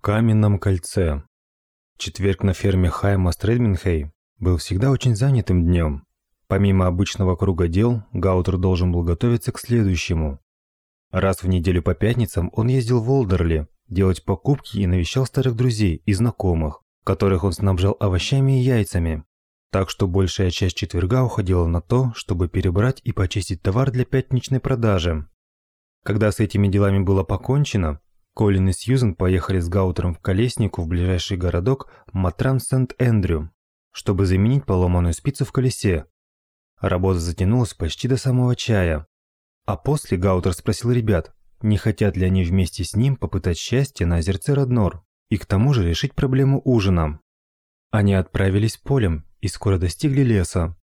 каменном кольце. Четверг на ферме Хайма Стредминхей был всегда очень занятым днем. Помимо обычного круга дел, Гаутер должен был готовиться к следующему. Раз в неделю по пятницам он ездил в Олдерли делать покупки и навещал старых друзей и знакомых, которых он снабжал овощами и яйцами. Так что большая часть четверга уходила на то, чтобы перебрать и почистить товар для пятничной продажи. Когда с этими делами было покончено, Колин и Сьюзен поехали с Гаутером в Колеснику в ближайший городок Матран-Сент-Эндрю, чтобы заменить поломанную спицу в колесе. Работа затянулась почти до самого чая. А после Гаутер спросил ребят, не хотят ли они вместе с ним попытать счастье на озерце Роднор и к тому же решить проблему ужина. Они отправились полем и скоро достигли леса.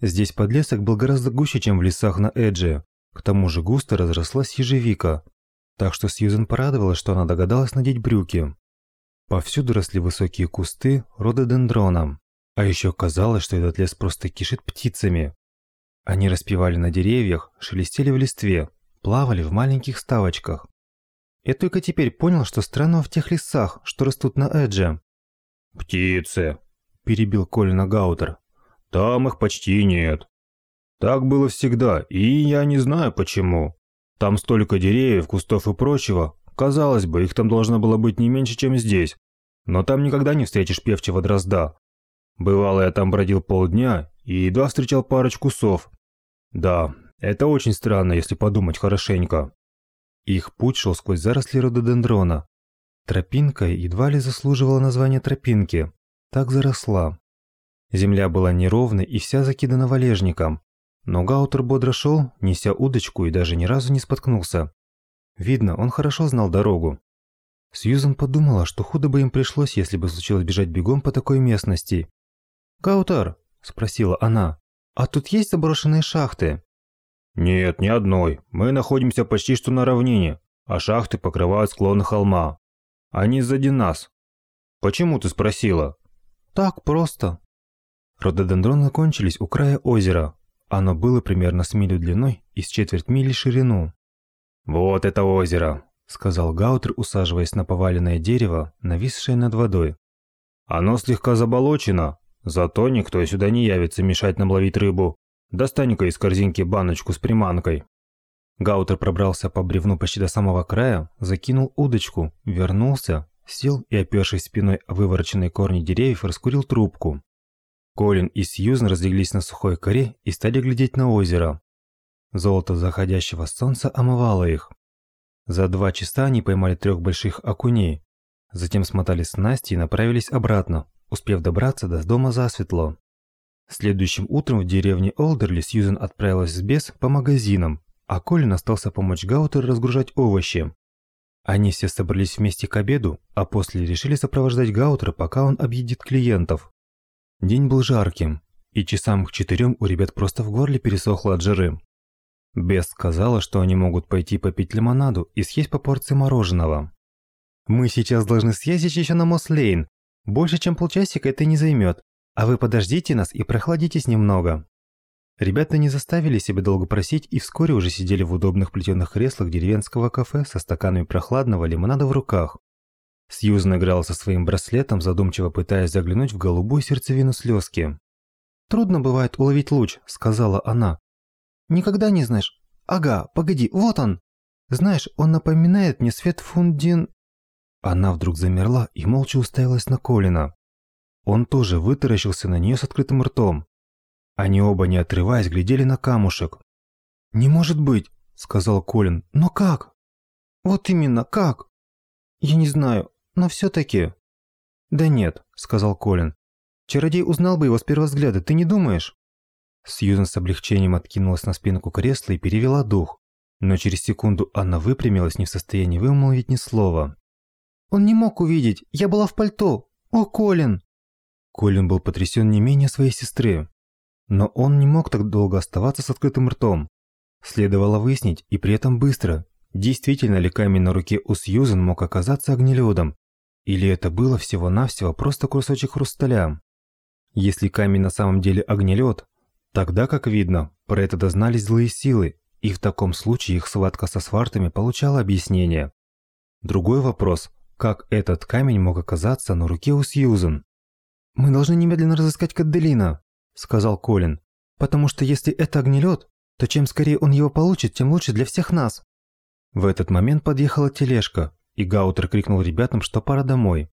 Здесь подлесок был гораздо гуще, чем в лесах на Эдже. К тому же густо разрослась ежевика, так что Сьюзен порадовалась, что она догадалась надеть брюки. Повсюду росли высокие кусты рододендрона, а еще казалось, что этот лес просто кишит птицами. Они распевали на деревьях, шелестели в листве, плавали в маленьких ставочках. Я только теперь понял, что странного в тех лесах, что растут на Эдже. «Птицы», – перебил Колина Гаутер. «Там их почти нет. Так было всегда, и я не знаю почему. Там столько деревьев, кустов и прочего. Казалось бы, их там должно было быть не меньше, чем здесь. Но там никогда не встретишь певчего дрозда. Бывало, я там бродил полдня и едва встречал парочку сов. Да, это очень странно, если подумать хорошенько. Их путь шел сквозь заросли рододендрона. Тропинка едва ли заслуживала названия тропинки. Так заросла. Земля была неровной и вся закидана валежником. Но Гаутер бодро шел, неся удочку и даже ни разу не споткнулся. Видно, он хорошо знал дорогу. Сьюзан подумала, что худо бы им пришлось, если бы случилось бежать бегом по такой местности. «Гаутер», – спросила она, – «а тут есть заброшенные шахты?» «Нет, ни одной. Мы находимся почти что на равнине, а шахты покрывают склоны холма. Они сзади нас. Почему ты спросила?» «Так просто». Рододендроны кончились у края озера, оно было примерно с милю длиной и с четверть мили ширину. «Вот это озеро!» – сказал Гаутер, усаживаясь на поваленное дерево, нависшее над водой. «Оно слегка заболочено, зато никто сюда не явится мешать нам ловить рыбу. Достань-ка из корзинки баночку с приманкой». Гаутер пробрался по бревну почти до самого края, закинул удочку, вернулся, сел и, опершись спиной о вывороченные корни деревьев, раскурил трубку. Колин и Сьюзен разлеглись на сухой коре и стали глядеть на озеро. Золото заходящего солнца омывало их. За два часа они поймали трех больших окуней. Затем смотали снасти и направились обратно, успев добраться до дома засветло. Следующим утром в деревне Олдерли Сьюзен отправилась с Бес по магазинам, а Колин остался помочь Гаутеру разгружать овощи. Они все собрались вместе к обеду, а после решили сопровождать Гаутера, пока он объедет клиентов. День был жарким, и часам к четырем у ребят просто в горле пересохло от жары. Бес сказала, что они могут пойти попить лимонаду и съесть по порции мороженого. «Мы сейчас должны съездить еще на Мослейн. Больше, чем полчасика это не займет. А вы подождите нас и прохладитесь немного». Ребята не заставили себя долго просить и вскоре уже сидели в удобных плетеных креслах деревенского кафе со стаканами прохладного лимонада в руках. Сьюзен играла со своим браслетом, задумчиво пытаясь заглянуть в голубую сердцевину слезки. «Трудно бывает уловить луч», – сказала она. «Никогда не знаешь. Ага, погоди, вот он. Знаешь, он напоминает мне свет фундин...» Она вдруг замерла и молча уставилась на Колина. Он тоже вытаращился на нее с открытым ртом. Они оба, не отрываясь, глядели на камушек. «Не может быть», – сказал Колин. «Но как?» «Вот именно, как?» «Я не знаю но все-таки...» «Да нет», — сказал Колин. «Чародей узнал бы его с первого взгляда, ты не думаешь?» Сьюзен с облегчением откинулась на спинку кресла и перевела дух. Но через секунду она выпрямилась, не в состоянии вымолвить ни слова. «Он не мог увидеть! Я была в пальто! О, Колин!» Колин был потрясен не менее своей сестры. Но он не мог так долго оставаться с открытым ртом. Следовало выяснить, и при этом быстро, действительно ли камень на руке у Сьюзен мог оказаться огнеледом, или это было всего-навсего просто кусочек хрусталя? Если камень на самом деле огнелед, тогда, как видно, про это дознались злые силы, и в таком случае их схватка со свартами получала объяснение. Другой вопрос – Как этот камень мог оказаться на руке у Сьюзен? «Мы должны немедленно разыскать Кадделина», – сказал Колин. «Потому что если это огнелед, то чем скорее он его получит, тем лучше для всех нас». В этот момент подъехала тележка, и Гаутер крикнул ребятам, что пора домой.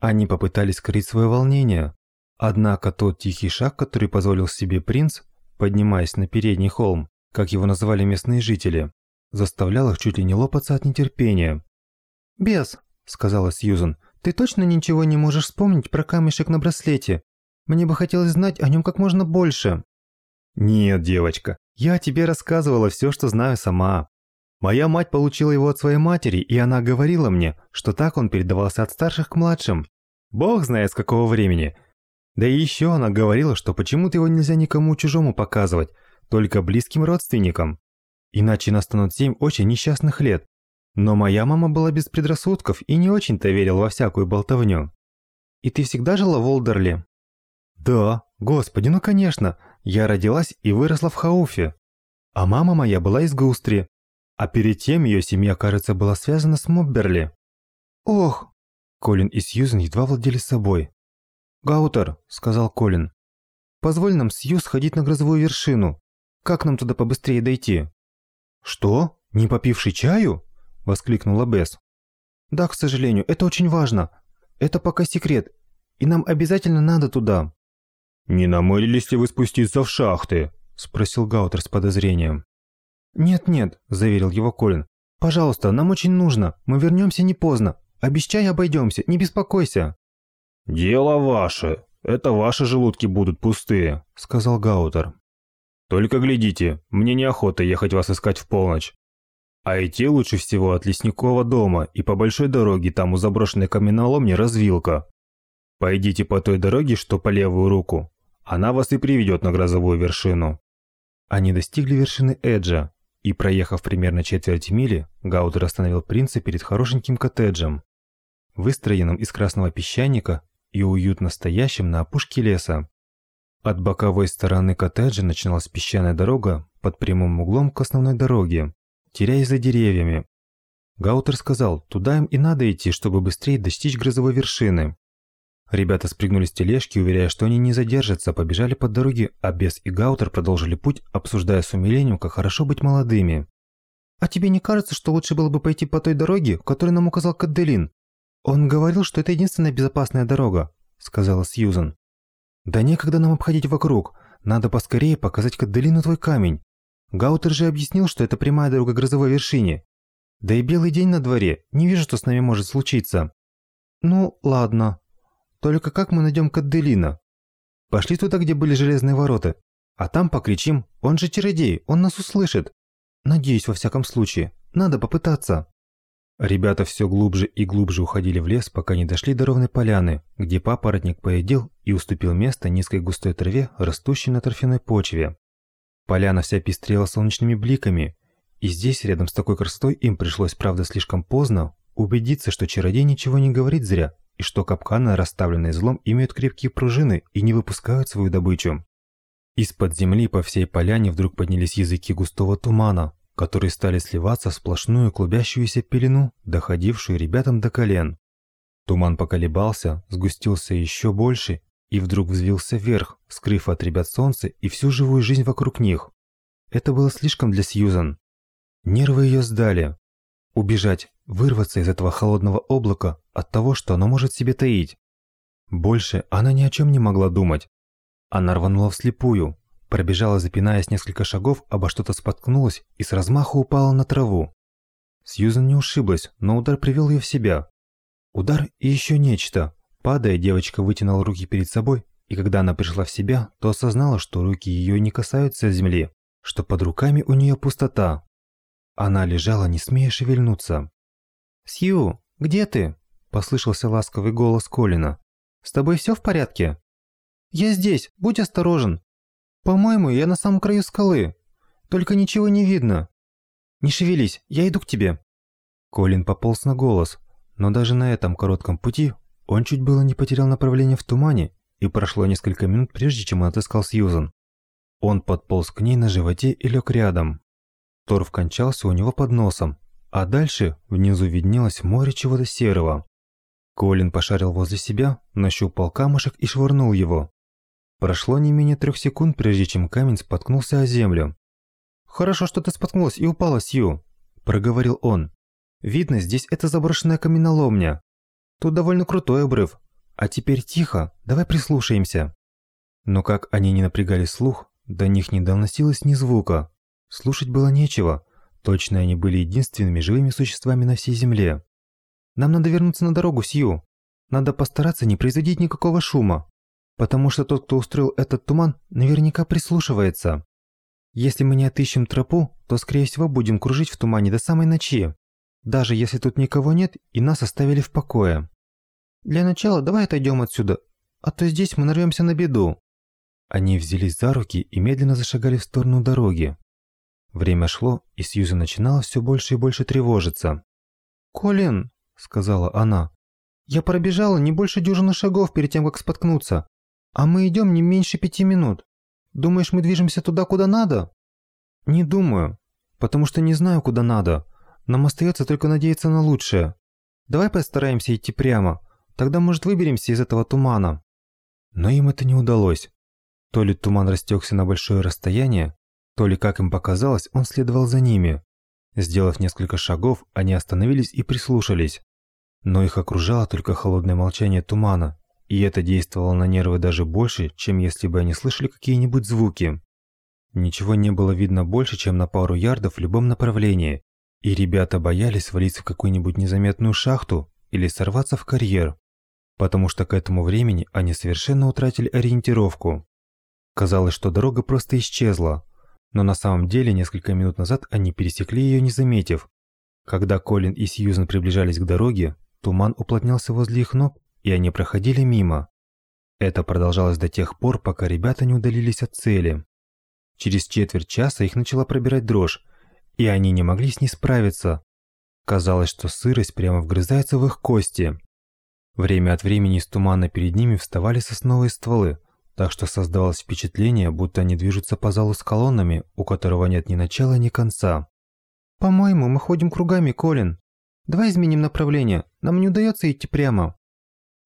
Они попытались скрыть свое волнение. Однако тот тихий шаг, который позволил себе принц, поднимаясь на передний холм, как его называли местные жители, заставлял их чуть ли не лопаться от нетерпения. «Бес», – сказала Сьюзен, – «ты точно ничего не можешь вспомнить про камешек на браслете? Мне бы хотелось знать о нем как можно больше». «Нет, девочка, я тебе рассказывала все, что знаю сама. Моя мать получила его от своей матери, и она говорила мне, что так он передавался от старших к младшим. Бог знает с какого времени. Да и еще она говорила, что почему-то его нельзя никому чужому показывать, только близким родственникам. Иначе настанут семь очень несчастных лет. Но моя мама была без предрассудков и не очень-то верила во всякую болтовню. И ты всегда жила в Олдерли? Да, господи, ну конечно. Я родилась и выросла в Хауфе. А мама моя была из Густри, а перед тем ее семья, кажется, была связана с Мобберли. Ох! Колин и Сьюзен едва владели собой. «Гаутер», — сказал Колин, — «позволь нам Сью сходить на грозовую вершину. Как нам туда побыстрее дойти?» «Что? Не попивший чаю?» — воскликнула Бесс. «Да, к сожалению, это очень важно. Это пока секрет, и нам обязательно надо туда». «Не намылились ли вы спуститься в шахты?» – спросил Гаутер с подозрением. «Нет-нет», – заверил его Колин. «Пожалуйста, нам очень нужно. Мы вернемся не поздно. Обещай, обойдемся, не беспокойся». «Дело ваше. Это ваши желудки будут пустые», – сказал Гаутер. «Только глядите, мне неохота ехать вас искать в полночь. А идти лучше всего от лесникового дома и по большой дороге, там у заброшенной каменоломни развилка. Пойдите по той дороге, что по левую руку. Она вас и приведет на грозовую вершину». Они достигли вершины Эджа, и, проехав примерно четверть мили, Гаудер остановил принца перед хорошеньким коттеджем, выстроенным из красного песчаника и уютно стоящим на опушке леса. От боковой стороны коттеджа начиналась песчаная дорога под прямым углом к основной дороге, теряясь за деревьями. Гаутер сказал, туда им и надо идти, чтобы быстрее достичь грозовой вершины. Ребята спрыгнули с тележки, уверяя, что они не задержатся, побежали по дороге, а Бес и Гаутер продолжили путь, обсуждая с умилением, как хорошо быть молодыми. «А тебе не кажется, что лучше было бы пойти по той дороге, которую нам указал Кадделин? Он говорил, что это единственная безопасная дорога», – сказала Сьюзан. «Да некогда нам обходить вокруг. Надо поскорее показать Кадделину твой камень. Гаутер же объяснил, что это прямая дорога к грозовой вершине. Да и белый день на дворе. Не вижу, что с нами может случиться». «Ну, ладно», только как мы найдем Кадделина? Пошли туда, где были железные ворота. А там покричим. Он же чародей, он нас услышит. Надеюсь, во всяком случае. Надо попытаться. Ребята все глубже и глубже уходили в лес, пока не дошли до ровной поляны, где папоротник поедел и уступил место низкой густой траве, растущей на торфяной почве. Поляна вся пестрела солнечными бликами, и здесь, рядом с такой красотой, им пришлось, правда, слишком поздно, убедиться, что чародей ничего не говорит зря, и что капканы, расставленные злом, имеют крепкие пружины и не выпускают свою добычу. Из-под земли по всей поляне вдруг поднялись языки густого тумана, которые стали сливаться в сплошную клубящуюся пелену, доходившую ребятам до колен. Туман поколебался, сгустился еще больше и вдруг взвился вверх, скрыв от ребят солнце и всю живую жизнь вокруг них. Это было слишком для Сьюзан. Нервы ее сдали. Убежать, вырваться из этого холодного облака от того, что оно может себе таить. Больше она ни о чем не могла думать. Она рванула вслепую, пробежала, запинаясь несколько шагов, обо что-то споткнулась и с размаху упала на траву. Сьюзан не ушиблась, но удар привел ее в себя. Удар и еще нечто. Падая, девочка вытянула руки перед собой, и когда она пришла в себя, то осознала, что руки ее не касаются земли, что под руками у нее пустота. Она лежала, не смея шевельнуться. «Сью, где ты?» – послышался ласковый голос Колина. «С тобой все в порядке?» «Я здесь, будь осторожен. По-моему, я на самом краю скалы. Только ничего не видно. Не шевелись, я иду к тебе». Колин пополз на голос, но даже на этом коротком пути он чуть было не потерял направление в тумане, и прошло несколько минут, прежде чем он отыскал Сьюзан. Он подполз к ней на животе и лег рядом. Торф кончался у него под носом, а дальше внизу виднелось море чего-то серого, Колин пошарил возле себя, нащупал камушек и швырнул его. Прошло не менее трех секунд, прежде чем камень споткнулся о землю. «Хорошо, что ты споткнулась и упала, Сью», – проговорил он. «Видно, здесь это заброшенная каменоломня. Тут довольно крутой обрыв. А теперь тихо, давай прислушаемся». Но как они не напрягали слух, до них не доносилось ни звука. Слушать было нечего. Точно они были единственными живыми существами на всей земле. Нам надо вернуться на дорогу, Сью. Надо постараться не производить никакого шума, потому что тот, кто устроил этот туман, наверняка прислушивается. Если мы не отыщем тропу, то, скорее всего, будем кружить в тумане до самой ночи, даже если тут никого нет и нас оставили в покое. Для начала давай отойдем отсюда, а то здесь мы нарвемся на беду. Они взялись за руки и медленно зашагали в сторону дороги. Время шло, и Сьюзен начинала все больше и больше тревожиться. «Колин», — сказала она, — «я пробежала не больше дюжины шагов перед тем, как споткнуться, а мы идем не меньше пяти минут. Думаешь, мы движемся туда, куда надо?» «Не думаю, потому что не знаю, куда надо. Нам остается только надеяться на лучшее. Давай постараемся идти прямо, тогда, может, выберемся из этого тумана». Но им это не удалось. То ли туман растекся на большое расстояние, то ли, как им показалось, он следовал за ними. Сделав несколько шагов, они остановились и прислушались. Но их окружало только холодное молчание тумана, и это действовало на нервы даже больше, чем если бы они слышали какие-нибудь звуки. Ничего не было видно больше, чем на пару ярдов в любом направлении, и ребята боялись свалиться в какую-нибудь незаметную шахту или сорваться в карьер, потому что к этому времени они совершенно утратили ориентировку. Казалось, что дорога просто исчезла, но на самом деле несколько минут назад они пересекли ее, не заметив. Когда Колин и Сьюзен приближались к дороге, туман уплотнялся возле их ног, и они проходили мимо. Это продолжалось до тех пор, пока ребята не удалились от цели. Через четверть часа их начала пробирать дрожь, и они не могли с ней справиться. Казалось, что сырость прямо вгрызается в их кости. Время от времени из тумана перед ними вставали сосновые стволы, так что создавалось впечатление, будто они движутся по залу с колоннами, у которого нет ни начала, ни конца. «По-моему, мы ходим кругами, Колин. Давай изменим направление, нам не удается идти прямо».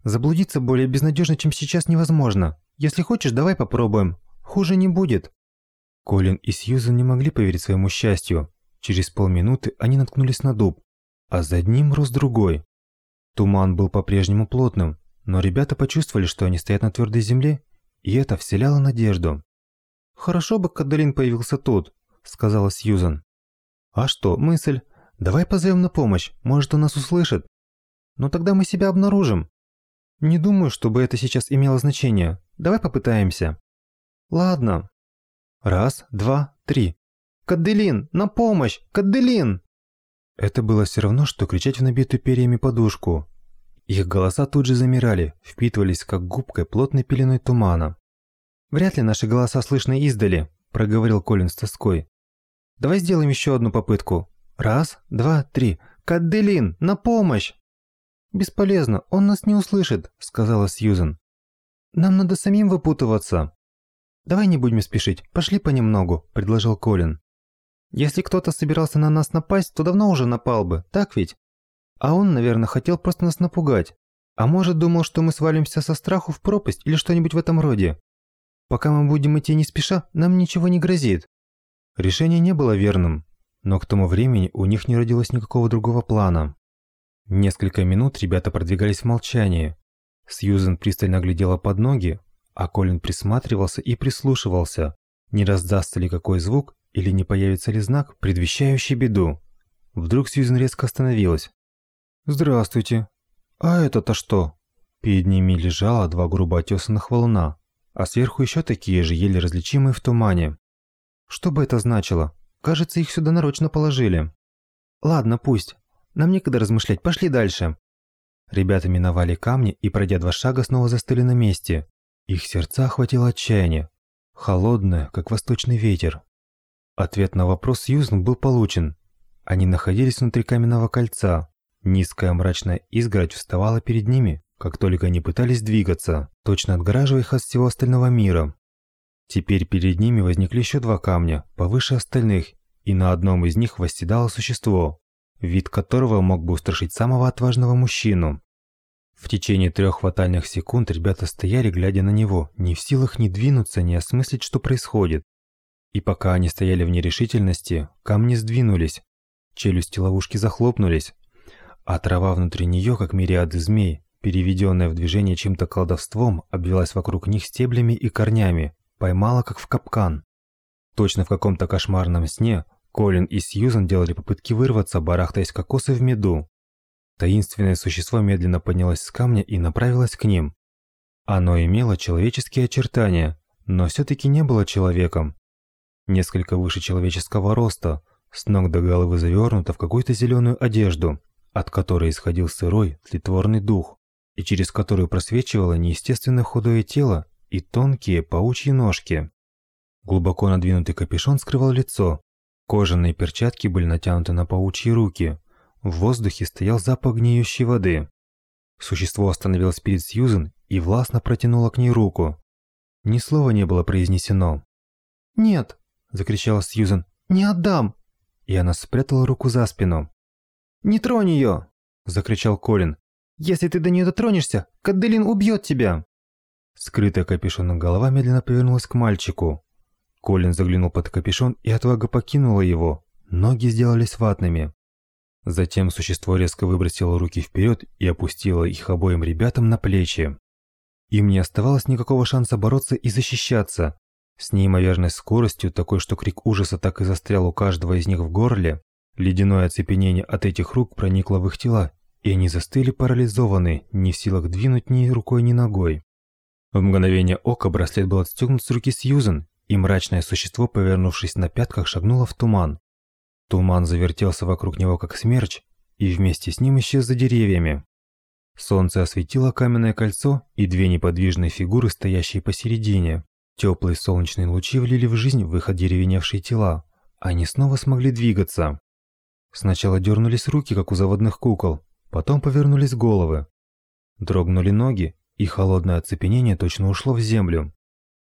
«Заблудиться более безнадежно, чем сейчас, невозможно. Если хочешь, давай попробуем. Хуже не будет». Колин и Сьюзен не могли поверить своему счастью. Через полминуты они наткнулись на дуб, а за ним рос другой. Туман был по-прежнему плотным, но ребята почувствовали, что они стоят на твердой земле и это вселяло надежду. «Хорошо бы Кадалин появился тут», – сказала Сьюзан. «А что, мысль? Давай позовем на помощь, может, он нас услышит. Но тогда мы себя обнаружим». «Не думаю, чтобы это сейчас имело значение. Давай попытаемся». «Ладно». Раз, два, три. «Каделин, на помощь! Каделин!» Это было все равно, что кричать в набитую перьями подушку. Их голоса тут же замирали, впитывались как губкой плотной пеленой тумана. «Вряд ли наши голоса слышны издали», – проговорил Колин с тоской. «Давай сделаем еще одну попытку. Раз, два, три. Кадделин, на помощь!» «Бесполезно, он нас не услышит», – сказала Сьюзен. «Нам надо самим выпутываться». «Давай не будем спешить, пошли понемногу», – предложил Колин. «Если кто-то собирался на нас напасть, то давно уже напал бы, так ведь?» А он, наверное, хотел просто нас напугать. А может, думал, что мы свалимся со страху в пропасть или что-нибудь в этом роде. Пока мы будем идти не спеша, нам ничего не грозит. Решение не было верным, но к тому времени у них не родилось никакого другого плана. Несколько минут ребята продвигались в молчании. Сьюзен пристально глядела под ноги, а Колин присматривался и прислушивался, не раздастся ли какой звук или не появится ли знак, предвещающий беду. Вдруг Сьюзен резко остановилась. «Здравствуйте. А это-то что?» Перед ними лежало два грубо отесанных валуна, а сверху еще такие же, еле различимые в тумане. Что бы это значило? Кажется, их сюда нарочно положили. Ладно, пусть. Нам некогда размышлять, пошли дальше. Ребята миновали камни и, пройдя два шага, снова застыли на месте. Их сердца охватило отчаяние. Холодное, как восточный ветер. Ответ на вопрос Сьюзен был получен. Они находились внутри каменного кольца, Низкая мрачная изгородь вставала перед ними, как только они пытались двигаться, точно отгораживая их от всего остального мира. Теперь перед ними возникли еще два камня, повыше остальных, и на одном из них восседало существо, вид которого мог бы устрашить самого отважного мужчину. В течение трех фатальных секунд ребята стояли, глядя на него, не в силах ни двинуться, ни осмыслить, что происходит. И пока они стояли в нерешительности, камни сдвинулись, челюсти ловушки захлопнулись, а трава внутри нее, как мириады змей, переведенная в движение чем-то колдовством, обвелась вокруг них стеблями и корнями, поймала как в капкан. Точно в каком-то кошмарном сне Колин и Сьюзан делали попытки вырваться, барахтаясь кокосы в меду. Таинственное существо медленно поднялось с камня и направилось к ним. Оно имело человеческие очертания, но все-таки не было человеком. Несколько выше человеческого роста, с ног до головы завернуто в какую-то зеленую одежду, от которой исходил сырой, тлетворный дух, и через которую просвечивало неестественно худое тело и тонкие паучьи ножки. Глубоко надвинутый капюшон скрывал лицо. Кожаные перчатки были натянуты на паучьи руки. В воздухе стоял запах гниющей воды. Существо остановилось перед Сьюзен и властно протянуло к ней руку. Ни слова не было произнесено. «Нет!» – закричала Сьюзен. «Не отдам!» И она спрятала руку за спину. «Не тронь ее!» – закричал Колин. «Если ты до нее дотронешься, Кадделин убьет тебя!» Скрытая капюшоном голова медленно повернулась к мальчику. Колин заглянул под капюшон, и отвага покинула его. Ноги сделались ватными. Затем существо резко выбросило руки вперед и опустило их обоим ребятам на плечи. Им не оставалось никакого шанса бороться и защищаться. С неимоверной скоростью, такой, что крик ужаса так и застрял у каждого из них в горле, ледяное оцепенение от этих рук проникло в их тела, и они застыли парализованные, не в силах двинуть ни рукой, ни ногой. В мгновение ока браслет был отстегнут с руки Сьюзен, и мрачное существо, повернувшись на пятках, шагнуло в туман. Туман завертелся вокруг него как смерч, и вместе с ним исчез за деревьями. Солнце осветило каменное кольцо и две неподвижные фигуры, стоящие посередине. Теплые солнечные лучи влили в жизнь в их одеревеневшие тела. Они снова смогли двигаться. Сначала дернулись руки, как у заводных кукол, потом повернулись головы. Дрогнули ноги, и холодное оцепенение точно ушло в землю.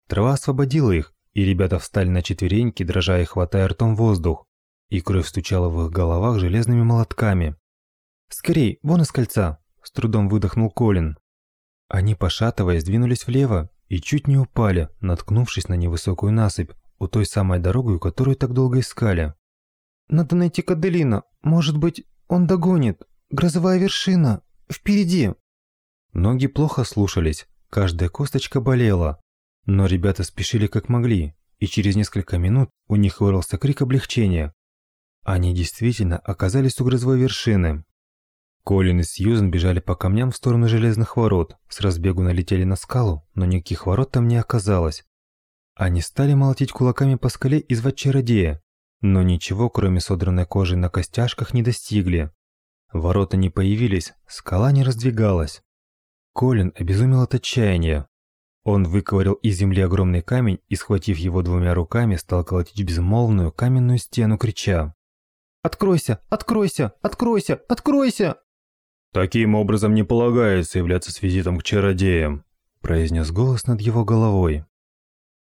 Трава освободила их, и ребята встали на четвереньки, дрожа и хватая ртом воздух, и кровь стучала в их головах железными молотками. «Скорей, вон из кольца!» – с трудом выдохнул Колин. Они, пошатываясь, двинулись влево и чуть не упали, наткнувшись на невысокую насыпь, у той самой дорогой, которую так долго искали. «Надо найти Каделина. Может быть, он догонит. Грозовая вершина. Впереди!» Ноги плохо слушались, каждая косточка болела, но ребята спешили как могли, и через несколько минут у них вырвался крик облегчения. Они действительно оказались у грозовой вершины. Колин и Сьюзен бежали по камням в сторону железных ворот, с разбегу налетели на скалу, но никаких ворот там не оказалось. Они стали молотить кулаками по скале и звать чародея, но ничего, кроме содранной кожи на костяшках, не достигли. Ворота не появились, скала не раздвигалась. Колин обезумел от отчаяния. Он выковырял из земли огромный камень и, схватив его двумя руками, стал колотить безмолвную каменную стену, крича. «Откройся! Откройся! Откройся! Откройся!» «Таким образом не полагается являться с визитом к чародеям», произнес голос над его головой.